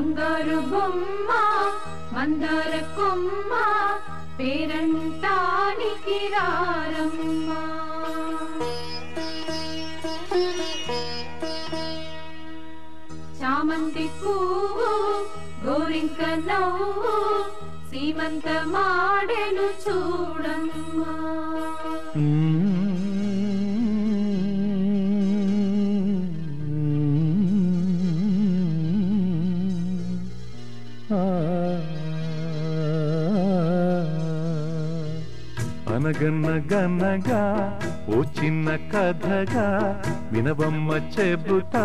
బంగారు బొమ్మ మందార కొమ్మ పేరంటానికి రారమ్మ. చామంతి పువ్వు గోరింక నవ్వు సీమంత మాడెను చూ అనగనగనగా ఓ చిన్న కథగా వినవమ్మ చెబుతా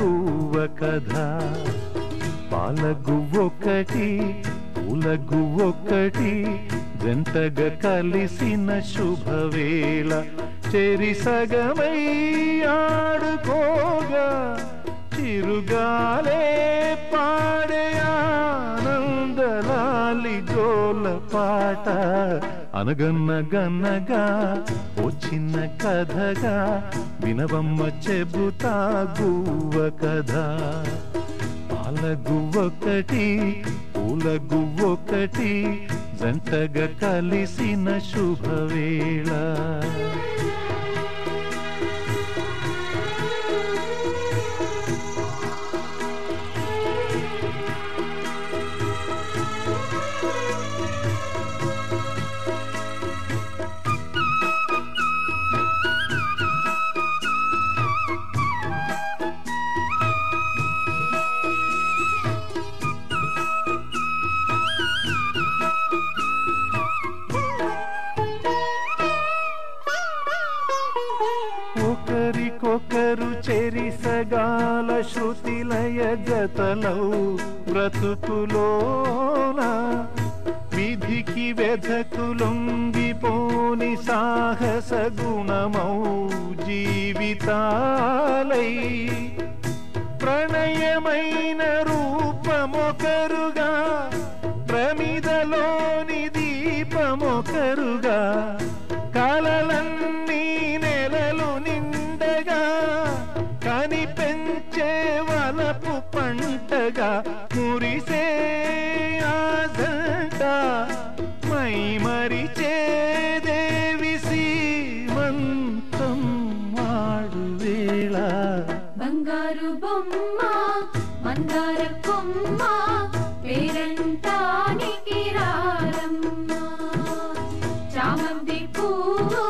గువ్వ కథ. పాల గువ్వొక్కటి పూల గువ్వొక్కటి జంటగా కలిసిన శుభవేళ. చెరి సగమై ఆడుకోగా చిరుగాలే పాడే ఆనందలాలి జోల పాట. అనగన్నగన్నగా ఓ చిన్న కథగా వినవమ్మ చెబుతా గువ్వ కథ. పాల గువ్వొకటి పూల గువ్వొకటి జంటగా కలిసిన శుభవేళ. ఒకరు చెరిసగాల శృతిలయ జతలౌ బ్రతుకులోన. విధికి వెధకులొంగిపోని సాహస గుణమౌ జీవితాలై. ప్రణయమైన రూపమొకరుగా ప్రమిదలోని దీపమొకరుగా. నిండగా కనిపించే వలపు పంటగా మురిసే ఆజంట మై మరిచే దేవి సీమంతం వాడు వేళ. బంగారు బొమ్మ మందార కొమ్మ పేరంటానికి రారమ్మా. చామంతి పువ్వు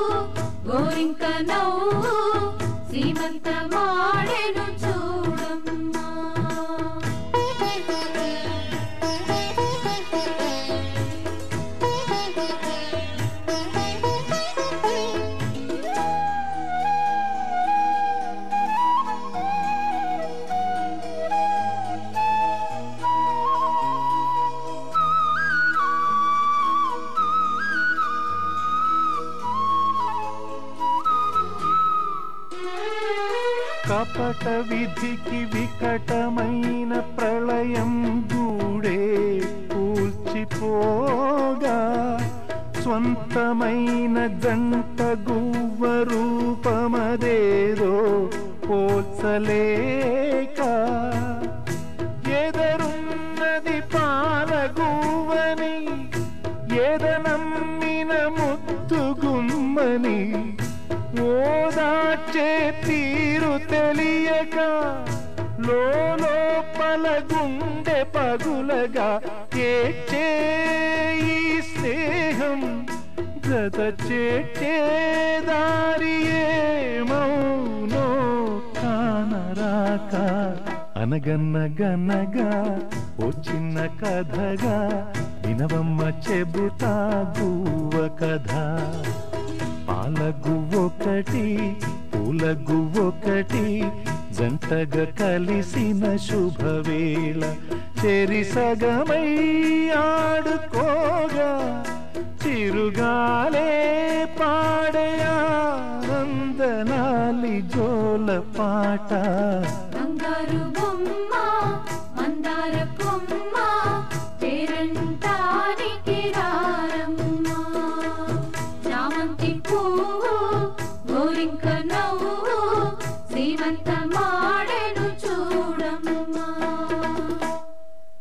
గోరింక నవ్వు కపట విధికి వికటమైన ప్రళయం గూడే కూల్చిపోగా స్వంతమైన జంట గువ్వ రూపమదేదో పోల్చలేక ఓదార్చే తీరు తెలియక లోపల గుండె పగులగా ఏడ్చే ఈ స్నేహం గత చేటే మౌనో కానరాక. అనగన్నగనగా ఓ చిన్న కథగా వినవమ్మ చెబుతా గువ్వ కథ. పాల ఒకటి పూల ఒకటి జంటగా కలిసిన శుభవేళ. చెరి సగమై ఆడుకోగా చిరుగాలే పాడయానందనాలి జోల పాట. బంగారు బొమ్మ